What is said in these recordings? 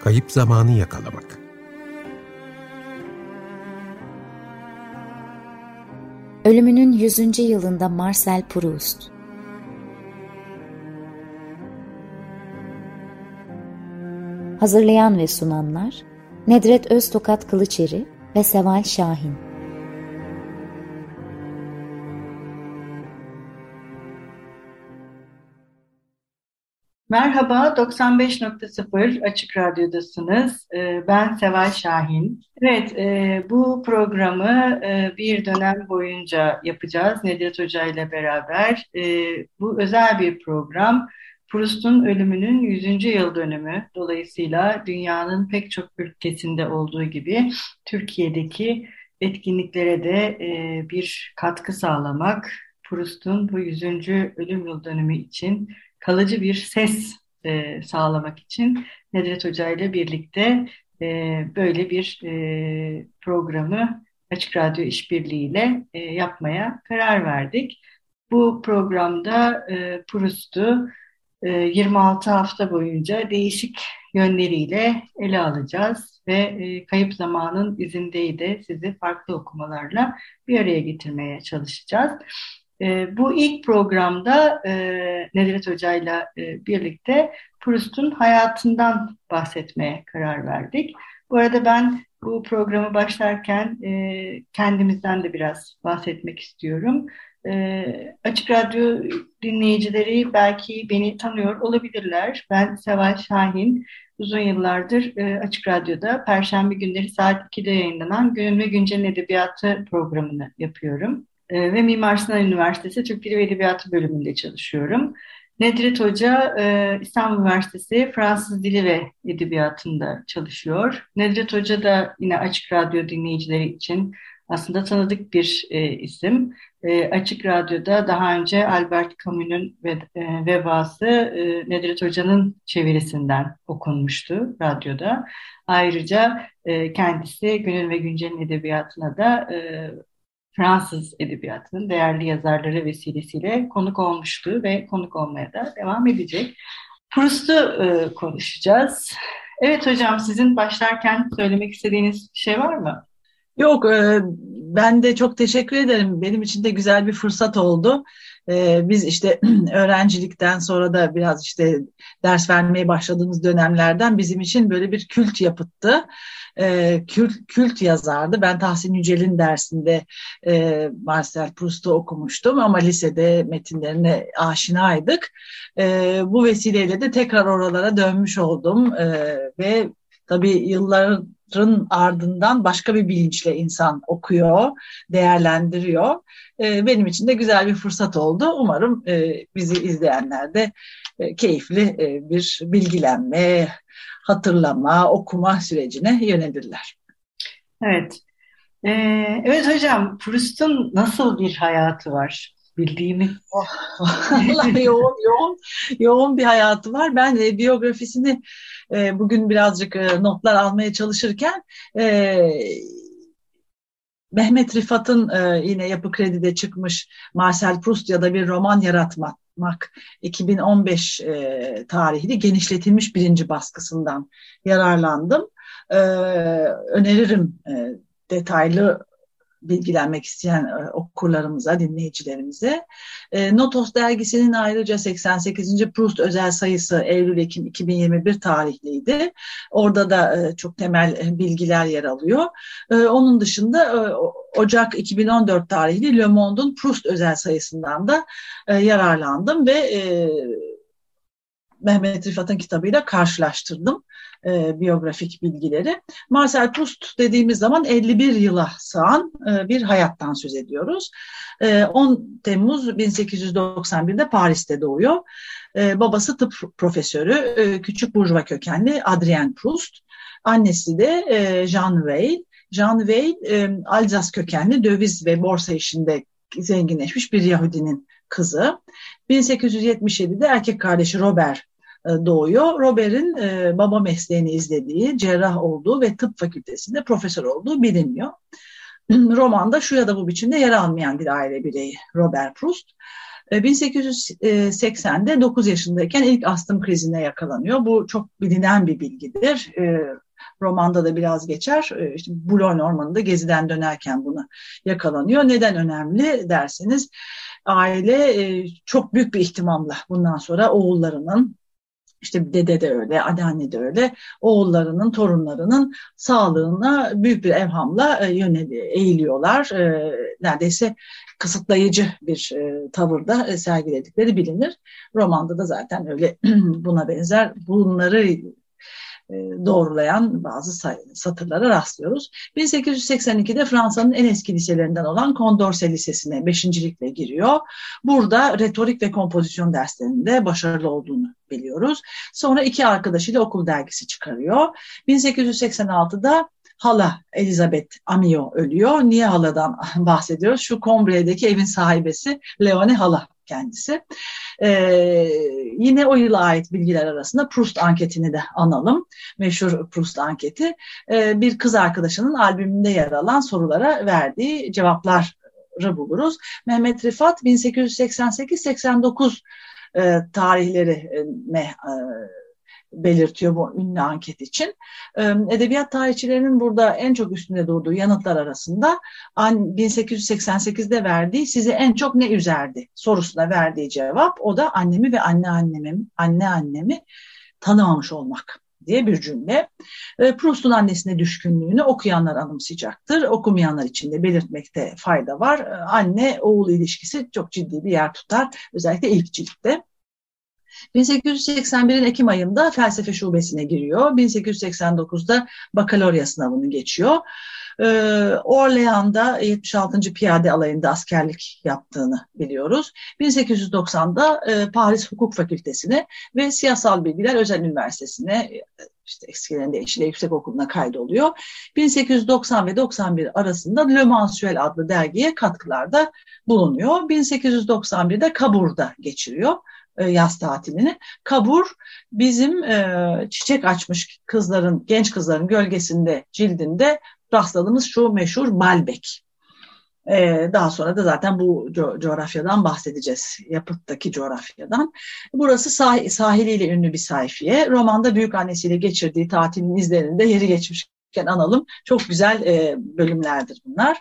kayıp zamanı yakalamak. Ölümünün 100. yılında Marcel Proust Hazırlayan ve sunanlar Nedret Öztokat Kılıçeri ve Seval Şahin Merhaba, 95.0 Açık Radyo'dasınız. Ee, ben Seval Şahin. Evet, e, bu programı e, bir dönem boyunca yapacağız Nedret Hoca ile beraber. E, bu özel bir program. Proust'un ölümünün 100. yıl dönümü. Dolayısıyla dünyanın pek çok ülkesinde olduğu gibi Türkiye'deki etkinliklere de bir katkı sağlamak, Proust'un bu 100. ölüm yıl dönümü için kalıcı bir ses e, sağlamak için Nedret Hoca ile birlikte e, böyle bir e, programı Açık Radyo İşbirliği'yle e, yapmaya karar verdik. Bu programda e, Proust'u e, 26 hafta boyunca değişik yönleriyle ele alacağız ve e, Kayıp Zamanın izindeydi sizi farklı okumalarla bir araya getirmeye çalışacağız. E, bu ilk programda e, Nedret Hoca'yla e, birlikte Proust'un hayatından bahsetmeye karar verdik. Bu arada ben bu programı başlarken e, kendimizden de biraz bahsetmek istiyorum. E, Açık Radyo dinleyicileri belki beni tanıyor olabilirler. Ben Seval Şahin. Uzun yıllardır e, Açık Radyo'da Perşembe günleri saat 2'de yayınlanan Günün ve Güncel Edebiyatı programını yapıyorum. Ee, ve Mimar Sinan Üniversitesi Türk Dili ve Edebiyatı bölümünde çalışıyorum. Nedret Hoca e, İstanbul Üniversitesi Fransız Dili ve Edebiyatı'nda çalışıyor. Nedret Hoca da yine Açık Radyo dinleyicileri için aslında tanıdık bir e, isim. E, Açık Radyo'da daha önce Albert Camus'un ve, e, Vebası e, Nedret Hoca'nın çevirisinden okunmuştu radyoda. Ayrıca e, kendisi Günün ve Güncel'in edebiyatına da e, Fransız edebiyatının değerli yazarları vesilesiyle konuk olmuştu ve konuk olmaya da devam edecek. Proust'u e, konuşacağız. Evet hocam sizin başlarken söylemek istediğiniz bir şey var mı? Yok, e, ben de çok teşekkür ederim. Benim için de güzel bir fırsat oldu. E, biz işte öğrencilikten sonra da biraz işte ders vermeye başladığımız dönemlerden bizim için böyle bir kült yapıttı e, kült, kült yazardı. Ben Tahsin Yücel'in dersinde e, Marcel Proust'u okumuştum ama lisede metinlerine aşinaydık. E, bu vesileyle de tekrar oralara dönmüş oldum ve tabii yılların ardından başka bir bilinçle insan okuyor, değerlendiriyor. E, benim için de güzel bir fırsat oldu. Umarım e, bizi izleyenler de e, keyifli e, bir bilgilenme, hatırlama, okuma sürecine yönelirler. Evet. Ee, evet hocam, Proust'un nasıl bir hayatı var? Bildiğimiz. Oh, vallahi yoğun, yoğun, yoğun bir hayatı var. Ben e, biyografisini e, bugün birazcık e, notlar almaya çalışırken e, Mehmet Rifat'ın e, yine Yapı Kredi'de çıkmış Marcel Proust ya da bir roman yaratmak 2015 e, tarihli genişletilmiş birinci baskısından yararlandım. E, öneririm e, detaylı bilgilenmek isteyen e, okurlarımıza, dinleyicilerimize. E, Notos dergisinin ayrıca 88. Proust özel sayısı Eylül-Ekim 2021 tarihliydi. Orada da e, çok temel e, bilgiler yer alıyor. E, onun dışında e, Ocak 2014 tarihli Le Monde'un Proust özel sayısından da e, yararlandım ve e, Mehmet Rifat'ın kitabıyla karşılaştırdım e, biyografik bilgileri. Marcel Proust dediğimiz zaman 51 yıla sığan e, bir hayattan söz ediyoruz. E, 10 Temmuz 1891'de Paris'te doğuyor. E, babası tıp profesörü, e, küçük burjuva kökenli Adrien Proust. Annesi de e, Jean Weil. Jean Weil, e, Alzas kökenli döviz ve borsa işinde zenginleşmiş bir Yahudinin kızı. 1877'de erkek kardeşi Robert doğuyor. Robert'in e, baba mesleğini izlediği, cerrah olduğu ve tıp fakültesinde profesör olduğu biliniyor. Romanda şu ya da bu biçimde yer almayan bir aile bireyi Robert Proust. 1880'de 9 yaşındayken ilk astım krizine yakalanıyor. Bu çok bilinen bir bilgidir. Romanda da biraz geçer. İşte Boulogne Ormanı'nda geziden dönerken bunu yakalanıyor. Neden önemli derseniz aile çok büyük bir ihtimamla bundan sonra oğullarının işte dede de öyle, anneanne de öyle, oğullarının, torunlarının sağlığına büyük bir evhamla e, yöneli, eğiliyorlar. E, neredeyse kısıtlayıcı bir e, tavırda e, sergiledikleri bilinir. Romanda da zaten öyle buna benzer bunları e, doğrulayan bazı satırlara rastlıyoruz. 1882'de Fransa'nın en eski liselerinden olan Condorcet Lisesi'ne beşincilikle giriyor. Burada retorik ve kompozisyon derslerinde başarılı olduğunu biliyoruz. Sonra iki arkadaşıyla okul dergisi çıkarıyor. 1886'da hala Elizabeth Amio ölüyor. Niye haladan bahsediyoruz? Şu Combre'deki evin sahibesi Leone Hala kendisi. Ee, yine o yıla ait bilgiler arasında Proust anketini de analım. Meşhur Proust anketi. Ee, bir kız arkadaşının albümünde yer alan sorulara verdiği cevapları buluruz. Mehmet Rifat 1888-89 e, tarihlerine e, belirtiyor bu ünlü anket için. Edebiyat tarihçilerinin burada en çok üstünde durduğu yanıtlar arasında 1888'de verdiği sizi en çok ne üzerdi sorusuna verdiği cevap o da annemi ve anne annemi, anne annemi tanımamış olmak diye bir cümle. Proust'un annesine düşkünlüğünü okuyanlar anımsayacaktır. Okumayanlar için de belirtmekte fayda var. Anne oğul ilişkisi çok ciddi bir yer tutar. Özellikle ilk ciltte. 1881'in Ekim ayında felsefe şubesine giriyor. 1889'da bakalorya sınavını geçiyor. Ee, Orlean'da 76. Piyade Alayı'nda askerlik yaptığını biliyoruz. 1890'da e, Paris Hukuk Fakültesine ve Siyasal Bilgiler Özel Üniversitesi'ne e, işte eskilerin deyişiyle yüksek okuluna kaydoluyor. 1890 ve 91 arasında Le Mensuel adlı dergiye katkılarda bulunuyor. 1891'de Kabur'da geçiriyor. E, yaz tatilini. Kabur bizim e, çiçek açmış kızların, genç kızların gölgesinde, cildinde rastladığımız şu meşhur Malbek. Ee, daha sonra da zaten bu co coğrafyadan bahsedeceğiz. Yapıttaki coğrafyadan. Burası sah sahiliyle ünlü bir sayfiye. Romanda büyük annesiyle geçirdiği tatilin izlerinde yeri geçmiş analım. Çok güzel e, bölümlerdir bunlar.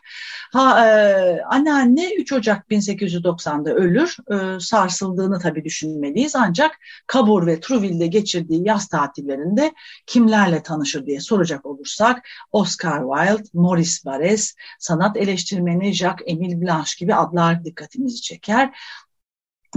Ha, e, anneanne 3 Ocak 1890'da ölür. E, sarsıldığını tabii düşünmeliyiz. Ancak Kabur ve Trouville'de geçirdiği yaz tatillerinde kimlerle tanışır diye soracak olursak Oscar Wilde, Maurice Barres, sanat eleştirmeni Jacques-Émile Blanche gibi adlar dikkatimizi çeker.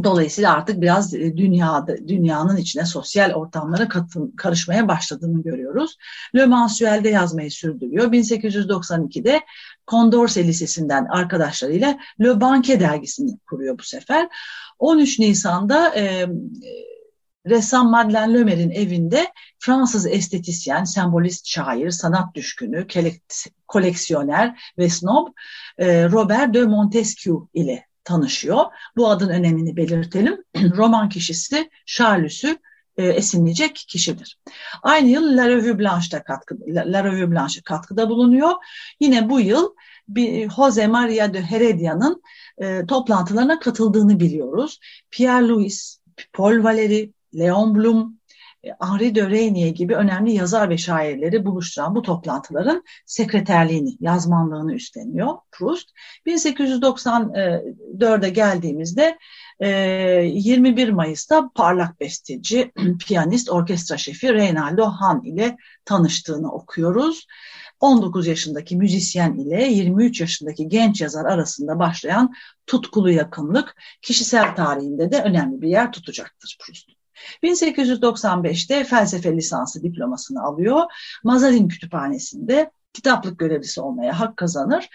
Dolayısıyla artık biraz e, dünyada, dünyanın içine sosyal ortamlara katın, karışmaya başladığını görüyoruz. Le Mensuel'de yazmayı sürdürüyor. 1892'de Condorcet Lisesi'nden arkadaşlarıyla Le Banque dergisini kuruyor bu sefer. 13 Nisan'da e, ressam Madeleine Lömer'in evinde Fransız estetisyen, sembolist şair, sanat düşkünü, koleksiyoner ve snob e, Robert de Montesquieu ile tanışıyor. Bu adın önemini belirtelim. Roman kişisi Charles'ü e, esinleyecek kişidir. Aynı yıl La Revue Blanche'da katkı, La Revue Blanche katkıda bulunuyor. Yine bu yıl bir Jose Maria de Heredia'nın e, toplantılarına katıldığını biliyoruz. Pierre Louis, Paul Valéry, Leon Blum, Henri de Reynier gibi önemli yazar ve şairleri buluşturan bu toplantıların sekreterliğini, yazmanlığını üstleniyor Proust. 1894'e geldiğimizde 21 e, Mayıs'ta parlak besteci, piyanist, orkestra şefi Reynaldo Han ile tanıştığını okuyoruz. 19 yaşındaki müzisyen ile 23 yaşındaki genç yazar arasında başlayan tutkulu yakınlık kişisel tarihinde de önemli bir yer tutacaktır Proust. 1895'te felsefe lisansı diplomasını alıyor. Mazarin Kütüphanesi'nde kitaplık görevlisi olmaya hak kazanır.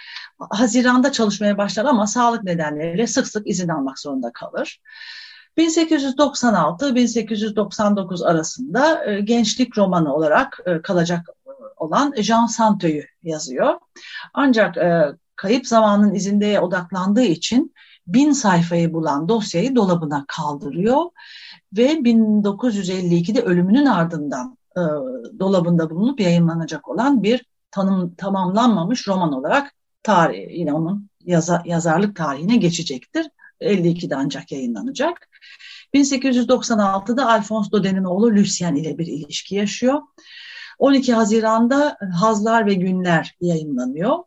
Haziranda çalışmaya başlar ama sağlık nedenleriyle sık sık izin almak zorunda kalır. 1896-1899 arasında e, gençlik romanı olarak e, kalacak olan Jean Santeu'yu yazıyor. Ancak e, kayıp zamanın izinde odaklandığı için bin sayfayı bulan dosyayı dolabına kaldırıyor ve 1952'de ölümünün ardından e, dolabında bulunup yayınlanacak olan bir tanım, tamamlanmamış roman olarak tarih, yine onun yaza, yazarlık tarihine geçecektir. 52'de ancak yayınlanacak. 1896'da Alphonse Dauden'in oğlu Lucien ile bir ilişki yaşıyor. 12 Haziran'da Hazlar ve Günler yayınlanıyor.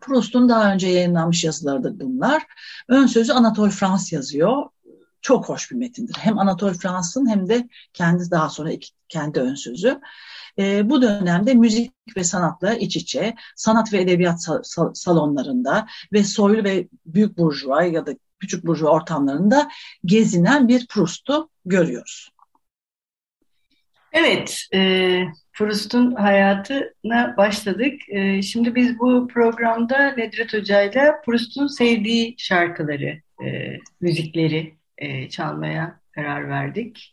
Proust'un daha önce yayınlanmış yazılarıdır bunlar. Ön sözü Anatole France yazıyor. Çok hoş bir metindir. Hem Anatole Frans'ın hem de kendi daha sonra iki, kendi ön sözü. E, bu dönemde müzik ve sanatla iç içe, sanat ve edebiyat salonlarında ve soylu ve büyük burjuva ya da küçük burjuva ortamlarında gezinen bir Proust'u görüyoruz. Evet, e, Proust'un hayatına başladık. E, şimdi biz bu programda Nedret Hoca ile Proust'un sevdiği şarkıları, e, müzikleri e, çalmaya karar verdik.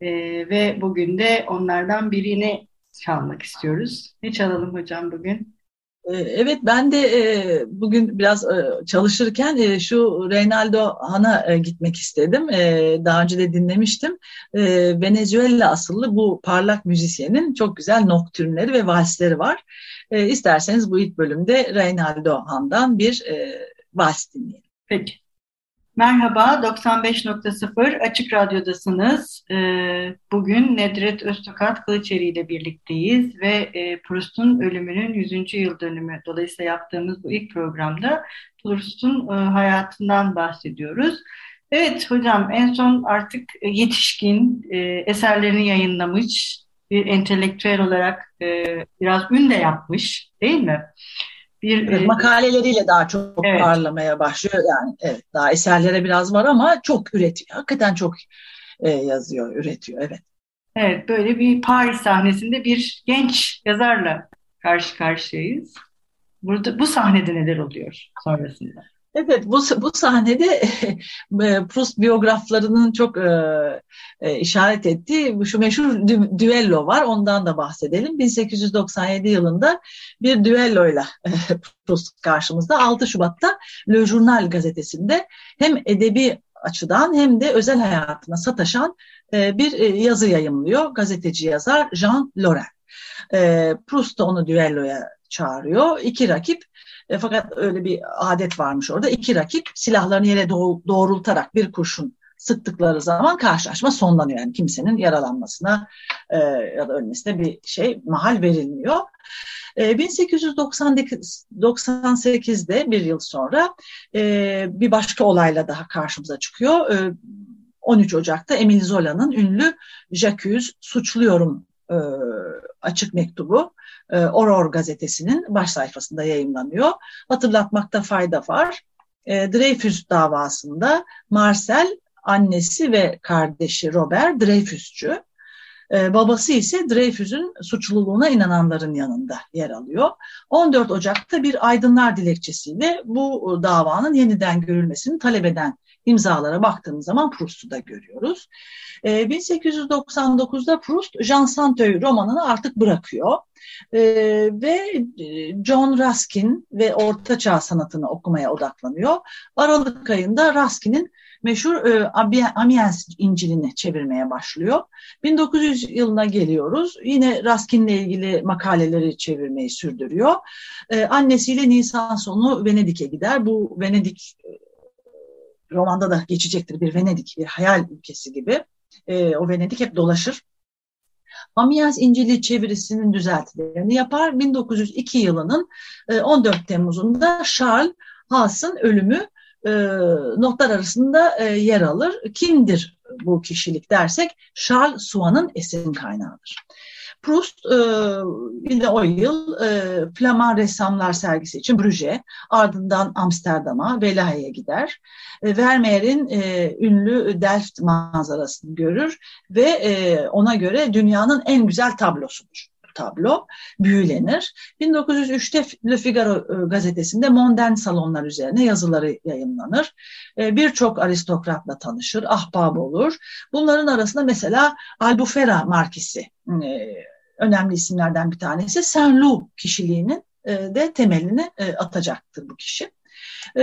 E, ve bugün de onlardan birini çalmak istiyoruz. Ne çalalım hocam bugün? Ee, evet ben de e, bugün biraz e, çalışırken e, şu Reynaldo Han'a gitmek istedim. Daha önce de dinlemiştim. Venezuela asıllı bu parlak müzisyenin çok güzel noktürnleri ve valsleri var. İsterseniz bu ilk bölümde Reynaldo Han'dan bir vals dinleyelim. Peki. Merhaba, 95.0 Açık Radyo'dasınız. Ee, bugün Nedret Öztokat Kılıçeri ile birlikteyiz ve e, Proust'un ölümünün 100. yıl dönümü dolayısıyla yaptığımız bu ilk programda Proust'un e, hayatından bahsediyoruz. Evet hocam en son artık yetişkin e, eserlerini yayınlamış bir entelektüel olarak biraz ün de yapmış değil mi? Bir evet, e, makaleleriyle daha çok evet. parlamaya başlıyor yani evet daha eserlere biraz var ama çok üretiyor hakikaten çok e, yazıyor üretiyor evet. Evet böyle bir Paris sahnesinde bir genç yazarla karşı karşıyayız. Burada bu sahnede neler oluyor sonrasında? Evet, bu, bu sahnede Proust biyograflarının çok e, e, işaret ettiği şu meşhur dü, düello var. Ondan da bahsedelim. 1897 yılında bir düelloyla e, Proust karşımızda. 6 Şubat'ta Le Journal gazetesinde hem edebi açıdan hem de özel hayatına sataşan e, bir e, yazı yayımlıyor. Gazeteci yazar Jean Laurent. E, Proust da onu düelloya çağırıyor. İki rakip e, fakat öyle bir adet varmış orada. İki rakip silahlarını yere doğrultarak bir kurşun sıktıkları zaman karşılaşma sonlanıyor. Yani kimsenin yaralanmasına e, ya da ölmesine bir şey mahal verilmiyor. E, 1898'de bir yıl sonra e, bir başka olayla daha karşımıza çıkıyor. E, 13 Ocak'ta Emile Zola'nın ünlü Jacques suçluyorum e, açık mektubu e, Aurore gazetesinin baş sayfasında yayınlanıyor. Hatırlatmakta fayda var. E, Dreyfus davasında Marcel annesi ve kardeşi Robert Dreyfusçu. E, babası ise Dreyfus'un suçluluğuna inananların yanında yer alıyor. 14 Ocak'ta bir aydınlar dilekçesiyle bu davanın yeniden görülmesini talep eden imzalara baktığımız zaman Proust'u da görüyoruz. E, ee, 1899'da Proust Jean Santeuil romanını artık bırakıyor e, ve John Ruskin ve Orta Çağ sanatını okumaya odaklanıyor. Aralık ayında Ruskin'in meşhur e, Amiens İncil'ini çevirmeye başlıyor. 1900 yılına geliyoruz. Yine Ruskin'le ilgili makaleleri çevirmeyi sürdürüyor. E, annesiyle Nisan sonu Venedik'e gider. Bu Venedik romanda da geçecektir bir Venedik, bir hayal ülkesi gibi. E, o Venedik hep dolaşır. Amiens İncil'i çevirisinin düzeltilerini yapar. 1902 yılının 14 e, Temmuz'unda Charles Haas'ın ölümü e, notlar arasında e, yer alır. Kimdir bu kişilik dersek Charles Suan'ın esin kaynağıdır. Proust e, yine o yıl e, Flaman ressamlar sergisi için Brüj'e, ardından Amsterdam'a, Velaha'ya gider. E, Vermeer'in e, ünlü Delft manzarasını görür ve ona göre dünyanın en güzel tablosudur tablo büyülenir. 1903'te Le Figaro e, gazetesinde modern salonlar üzerine yazıları yayınlanır. E, birçok aristokratla tanışır, ahbab olur. Bunların arasında mesela Albufera markisi e, önemli isimlerden bir tanesi. Saint-Loup kişiliğinin de temelini atacaktır bu kişi.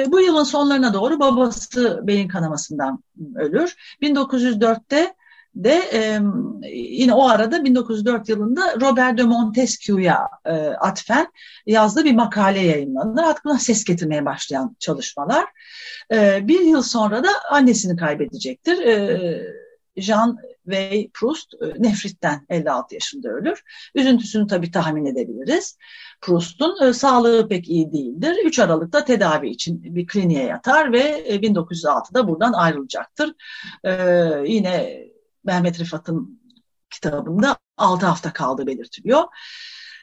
Bu yılın sonlarına doğru babası beyin kanamasından ölür. 1904'te de e, yine o arada 1904 yılında Robert de Montesquieu'ya e, atfen yazdığı bir makale yayınlanır. Buna ses getirmeye başlayan çalışmalar. E, bir yıl sonra da annesini kaybedecektir. E, Jean ve Proust nefritten 56 yaşında ölür. Üzüntüsünü tabii tahmin edebiliriz. Proust'un e, sağlığı pek iyi değildir. 3 Aralık'ta tedavi için bir kliniğe yatar ve 1906'da e, buradan ayrılacaktır. E, yine Mehmet Rıfat'ın kitabında 6 hafta kaldığı belirtiliyor.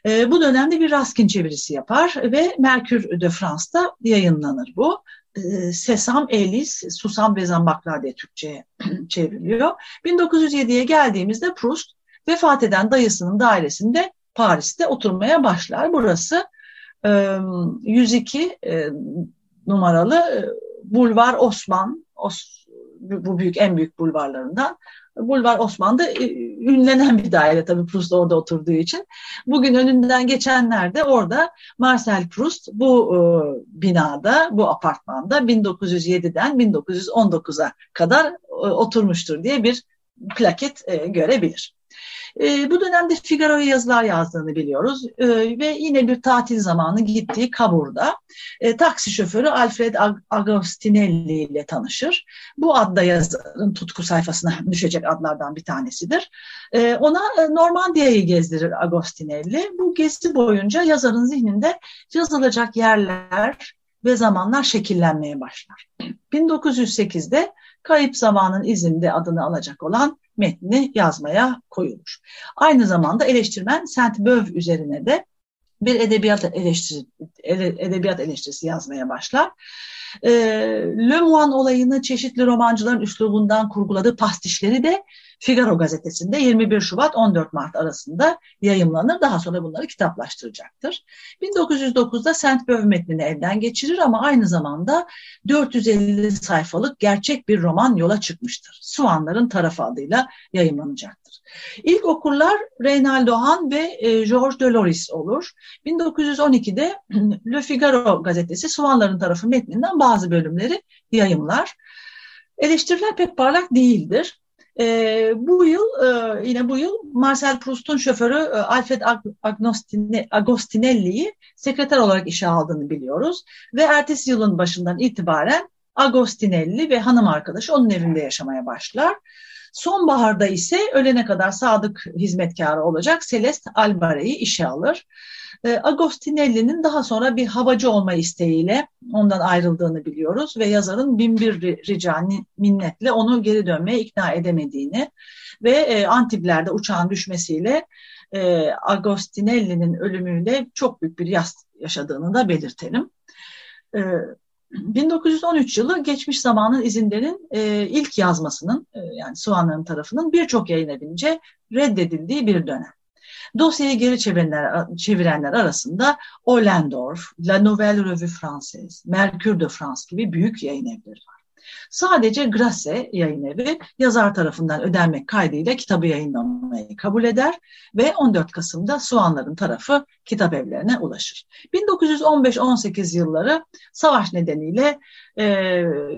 E, bu dönemde bir Raskin çevirisi yapar ve Merkür de France'da yayınlanır bu. E, Sesam Elis, Susam ve Zambaklar diye Türkçe'ye çevriliyor. 1907'ye geldiğimizde Proust vefat eden dayısının dairesinde Paris'te oturmaya başlar. Burası 102 e, numaralı Bulvar Osman, bu büyük en büyük bulvarlarından. Bulvar Osman'da e, ünlenen bir daire tabii Proust orada oturduğu için. Bugün önünden geçenler de orada Marcel Proust bu e, binada, bu apartmanda 1907'den 1919'a kadar e, oturmuştur diye bir plaket görebilir. E, bu dönemde Figaro'ya yazılar yazdığını biliyoruz e, ve yine bir tatil zamanı gittiği Kabur'da e, taksi şoförü Alfred Agostinelli ile tanışır. Bu adda yazarın tutku sayfasına düşecek adlardan bir tanesidir. E, ona e, Normandiya'yı gezdirir Agostinelli. Bu gezi boyunca yazarın zihninde yazılacak yerler ve zamanlar şekillenmeye başlar. 1908'de Kayıp Zamanın izinde adını alacak olan metni yazmaya koyulmuş. Aynı zamanda eleştirmen Saint-Beuve üzerine de bir edebiyat eleştirisi, edebiyat eleştirisi yazmaya başlar. E, Le Moine olayını çeşitli romancıların üslubundan kurguladığı pastişleri de Figaro gazetesinde 21 Şubat 14 Mart arasında yayımlanır. Daha sonra bunları kitaplaştıracaktır. 1909'da Saint Beuve metnini elden geçirir ama aynı zamanda 450 sayfalık gerçek bir roman yola çıkmıştır. Suanların tarafı adıyla yayımlanacaktır. İlk okurlar Reynaldo Han ve e, Georges Deloris olur. 1912'de Le Figaro gazetesi Suanların tarafı metninden bazı bölümleri yayımlar. Eleştiriler pek parlak değildir. E, bu yıl e, yine bu yıl Marcel Proust'un şoförü e, Alfred Agostinelli'yi sekreter olarak işe aldığını biliyoruz ve ertesi yılın başından itibaren Agostinelli ve hanım arkadaşı onun evinde yaşamaya başlar. Sonbaharda ise ölene kadar sadık hizmetkarı olacak Celeste Albare'yi işe alır. E, Agostinelli'nin daha sonra bir havacı olma isteğiyle ondan ayrıldığını biliyoruz ve yazarın binbir rica minnetle onu geri dönmeye ikna edemediğini ve e, Antibler'de uçağın düşmesiyle e, Agostinelli'nin ölümüyle çok büyük bir yas yaşadığını da belirtelim. 1913 yılı geçmiş zamanın izinlerin e, ilk yazmasının e, yani Suanların tarafının birçok yayın evince reddedildiği bir dönem. Dosyayı geri çevirenler, çevirenler arasında Ollendorf, La Nouvelle Revue Française, Mercure de France gibi büyük yayın evleri var. Sadece Grasse yayın evi yazar tarafından ödenmek kaydıyla kitabı yayınlamayı kabul eder ve 14 Kasım'da Soğanların tarafı kitap evlerine ulaşır. 1915-18 yılları savaş nedeniyle e,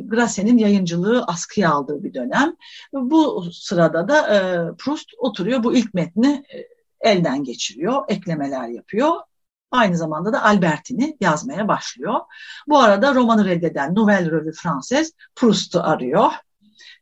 Grasse'nin yayıncılığı askıya aldığı bir dönem. Bu sırada da e, Proust oturuyor bu ilk metni e, elden geçiriyor, eklemeler yapıyor. Aynı zamanda da Albertini yazmaya başlıyor. Bu arada romanı reddeden Nouvelle Revue Française Proust'u arıyor.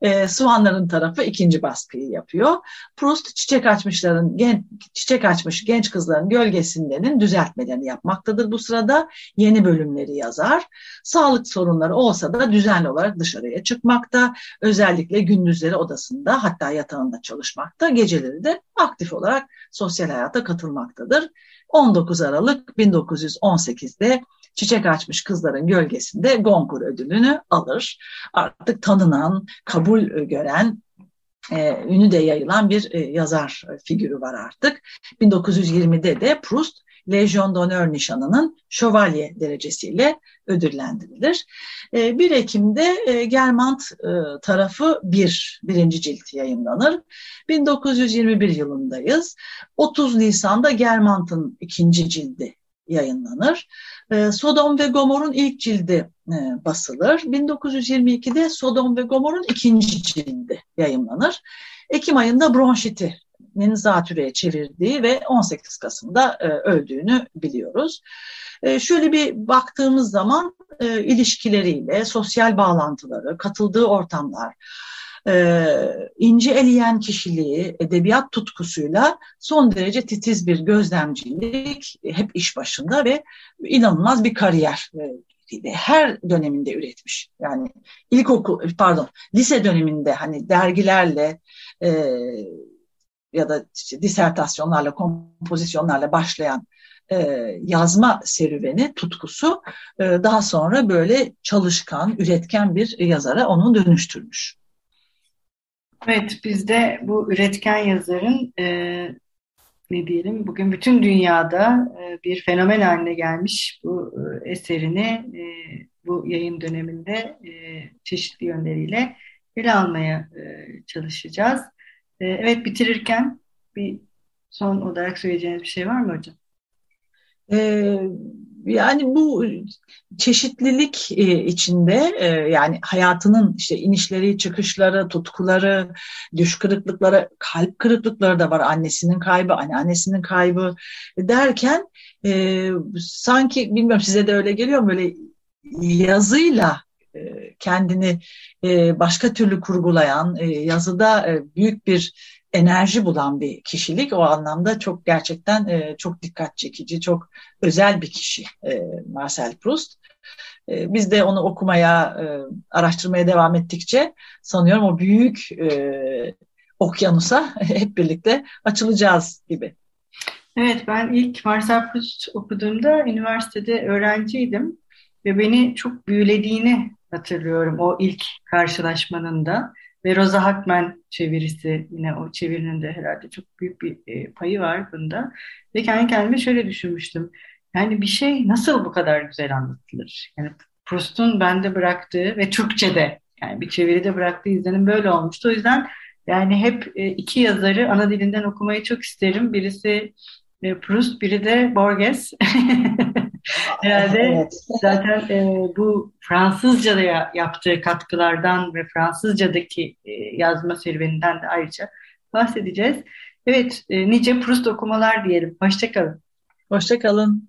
E, Swanların tarafı ikinci baskıyı yapıyor. Proust çiçek açmışların gen, çiçek açmış genç kızların gölgesindenin düzeltmelerini yapmaktadır. Bu sırada yeni bölümleri yazar. Sağlık sorunları olsa da düzenli olarak dışarıya çıkmakta. Özellikle gündüzleri odasında hatta yatağında çalışmakta. Geceleri de aktif olarak sosyal hayata katılmaktadır. 19 Aralık 1918'de Çiçek Açmış Kızların Gölgesinde Goncourt ödülünü alır. Artık tanınan, kabul gören e, ünü de yayılan bir e, yazar figürü var artık. 1920'de de Proust Legion d'Honneur nişanının şövalye derecesiyle ödüllendirilir. 1 ee, Ekim'de e, Germant e, tarafı 1, birinci cilt yayınlanır. 1921 yılındayız. 30 Nisan'da Germant'ın ikinci cildi yayınlanır. Ee, Sodom ve Gomor'un ilk cildi e, basılır. 1922'de Sodom ve Gomor'un ikinci cildi yayınlanır. Ekim ayında bronşitinin zatürreye çevirdiği ve 18 Kasım'da e, öldüğünü biliyoruz. E, şöyle bir baktığımız zaman e, ilişkileriyle, sosyal bağlantıları, katıldığı ortamlar, e, ince eleyen kişiliği, edebiyat tutkusuyla son derece titiz bir gözlemcilik, hep iş başında ve inanılmaz bir kariyer e, her döneminde üretmiş. Yani ilkokul, pardon, lise döneminde hani dergilerle e, ya da işte disertasyonlarla, kompozisyonlarla başlayan e, yazma serüveni, tutkusu e, daha sonra böyle çalışkan, üretken bir yazara onu dönüştürmüş. Evet, biz de bu üretken yazarın e, ne diyelim bugün bütün dünyada e, bir fenomen haline gelmiş bu e, eserini e, bu yayın döneminde e, çeşitli yönleriyle ele almaya e, çalışacağız. E, evet, bitirirken bir son olarak söyleyeceğiniz bir şey var mı hocam? Ee, yani bu çeşitlilik e, içinde e, yani hayatının işte inişleri, çıkışları, tutkuları, düş kırıklıkları, kalp kırıklıkları da var. Annesinin kaybı, anneannesinin kaybı derken e, sanki bilmiyorum size de öyle geliyor mu böyle yazıyla kendini başka türlü kurgulayan, yazıda büyük bir enerji bulan bir kişilik. O anlamda çok gerçekten e, çok dikkat çekici, çok özel bir kişi e, Marcel Proust. E, biz de onu okumaya, e, araştırmaya devam ettikçe sanıyorum o büyük e, okyanusa hep birlikte açılacağız gibi. Evet, ben ilk Marcel Proust okuduğumda üniversitede öğrenciydim ve beni çok büyülediğini hatırlıyorum o ilk karşılaşmanın da. Ve Rosa Hackman çevirisi yine o çevirinin de herhalde çok büyük bir e, payı var bunda. Ve kendi kendime şöyle düşünmüştüm. Yani bir şey nasıl bu kadar güzel anlatılır? Yani Proust'un bende bıraktığı ve Türkçe'de yani bir çeviride bıraktığı izlenim böyle olmuştu. O yüzden yani hep e, iki yazarı ana dilinden okumayı çok isterim. Birisi e, Proust, biri de Borges. Herhalde evet. zaten e, bu Fransızca'da yaptığı katkılardan ve Fransızca'daki e, yazma serüveninden de ayrıca bahsedeceğiz. Evet, e, nice Proust okumalar diyelim. Hoşçakalın. Hoşçakalın.